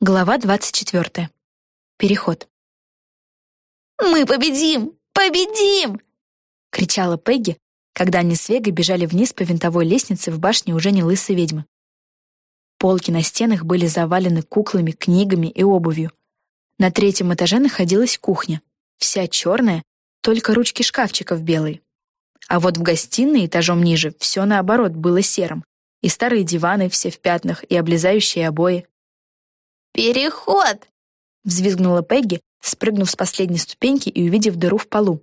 Глава 24. Переход. «Мы победим! Победим!» — кричала Пегги, когда они с Вегой бежали вниз по винтовой лестнице в башне уже не лысой ведьмы. Полки на стенах были завалены куклами, книгами и обувью. На третьем этаже находилась кухня, вся черная, только ручки шкафчиков белые. А вот в гостиной этажом ниже все наоборот было серым, и старые диваны все в пятнах, и облезающие обои. «Переход!» — взвизгнула Пегги, спрыгнув с последней ступеньки и увидев дыру в полу.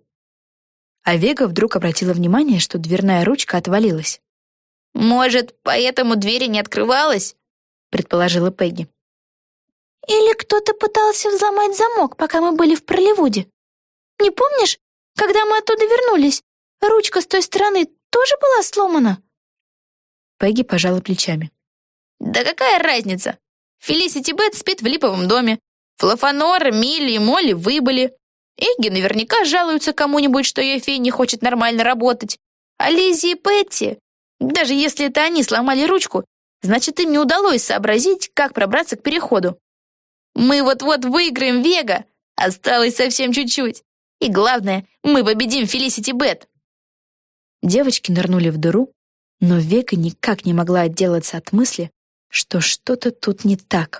А Вега вдруг обратила внимание, что дверная ручка отвалилась. «Может, поэтому двери не открывалась?» — предположила Пегги. «Или кто-то пытался взломать замок, пока мы были в Проливуде. Не помнишь, когда мы оттуда вернулись, ручка с той стороны тоже была сломана?» Пегги пожала плечами. «Да какая разница? Фелисити Бет спит в липовом доме. Флафанор, Милли и Молли выбыли. Эгги наверняка жалуются кому-нибудь, что ее фея не хочет нормально работать. А Лиззи и Петти, даже если это они сломали ручку, значит, им не удалось сообразить, как пробраться к переходу. Мы вот-вот выиграем Вега. Осталось совсем чуть-чуть. И главное, мы победим Фелисити Бет. Девочки нырнули в дыру, но Вега никак не могла отделаться от мысли, что что-то тут не так.